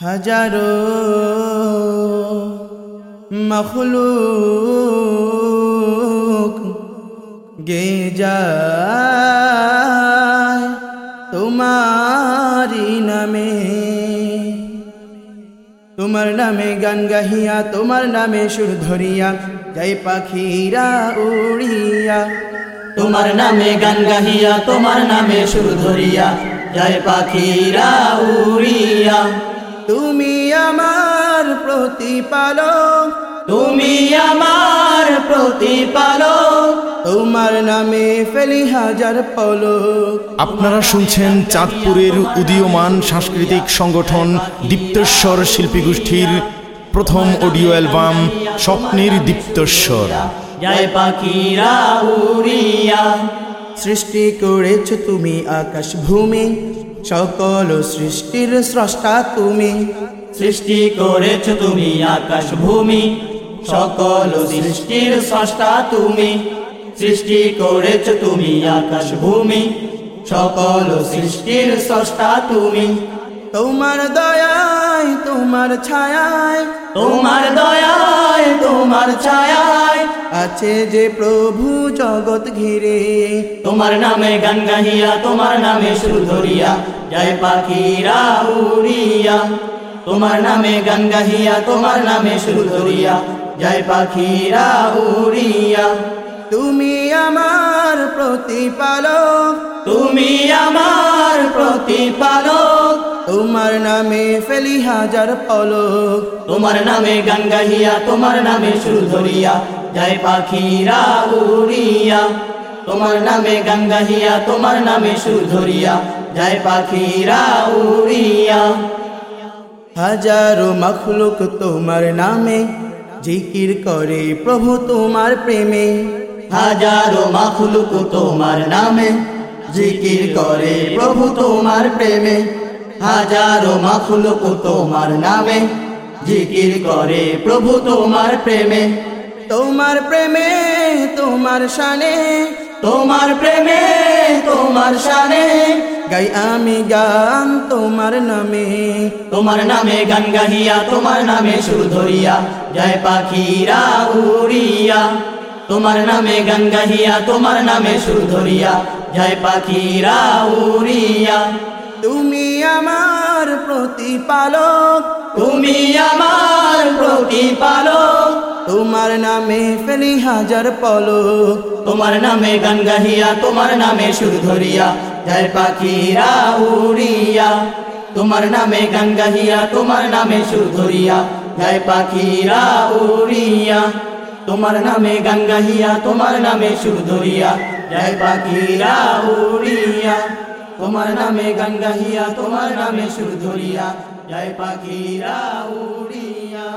হাজারো মখলুক গে যায় তোমারি নামে। তোমার নামে গান গাহিয়া, তোমার নামে সুর ধরিয়া, যাই পাখিরা উড়িয়া। তোমার নামে গান গাহিয়া, তোমার নামে সুর ধরিয়া যায় পাখিরা উড়িয়া। তুমি আমার প্রতিপালক। তুমি আমার প্রতিপালক। তোমার নামে ফেলি হাজার পলক। আপনারা শুনছেন চাঁদপুরের উদীয়মান সাংস্কৃতিক সংগঠন দীপ্তেশ্বর শিল্পী গোষ্ঠীর প্রথম অডিও অ্যালবাম স্বপ্নের দীপ্তেশ্বর। যায় পাখিরা উড়িয়া সৃষ্টি করেছ তুমি আকাশ ভূমি সকল সৃষ্টির স্রষ্টা তুমি। সৃষ্টি করেছ তুমি আকাশ ভূমি সকল সৃষ্টির স্রষ্টা তুমি। সৃষ্টি করেছ তুমি আকাশ ভূমি সকল সৃষ্টির স্রষ্টা তুমি। তোমার দয়ায় তোমার ছায়ায়। তোমার দয়ায় তোমার ছায়ায়। আছে যে প্রভু জগৎ ঘিরে। তোমার নামে গান গাহিয়া তোমার নামে সুর ধরিয়া যায় পাখিরা উড়িয়া তোমার নামে গান গাহিয়া তোমার নামে সুর ধরিয়া যায় পাখিরা উড়িয়া তুমি আমার প্রতিপালক। তুমি আমার প্রতিপালক। তোমার নামে ফেলি হাজার পলক। তোমার নামে গান গাহিয়া তোমার নামে সুর ধরিয়া যায় পাখিরা উড়িয়া। তোমার নামে গান গাহিয়া তোমার নামে সুর ধরিয়া যায় পাখিরা উড়িয়া। হাজারো মখলুক তোমার নামে জিকির করে প্রভু তোমার প্রেমে। হাজারো মাখলুক তোমার নামে জিকির করে প্রভু তোমার প্রেমে। হাজারো মাখলুক তোমার নামে জিকির করে প্রভু তোমার প্রেমে। তোমার প্রেমে, তোমার শানে, তোমার প্রেমে, তোমার শানে গাই আমি গান তোমার নামে। তোমার নামে গান গাহিয়া, তোমার নামে সুর ধরিয়া যায় পাখিরা উড়িয়া। তোমার নামে গান গাহিয়া, তোমার নামে সুর ধরিয়া যায় পাখিরা উড়িয়া। তুমি আমার প্রতিপালক। তুমি আমার প্রতিপালক। তোমার নামে ফেলি হাজার পলক। তোমার নামে গান গাহিয়া তোমার নামে সুর ধরিয়া যায় পাখিরা উড়িয়া। তোমার নামে গান গাহিয়া তোমার নামে সুর ধরিয়া যায় পাখিরা উড়িয়া। তোমার নামে গান গাহিয়া তোমার নামে সুর ধরিয়া যায় পাখিরা উড়িয়া। তোমার নামে গান গাহিয়া তোমার নামে সুর ধরিয়া যায় পাখিরা উড়িয়া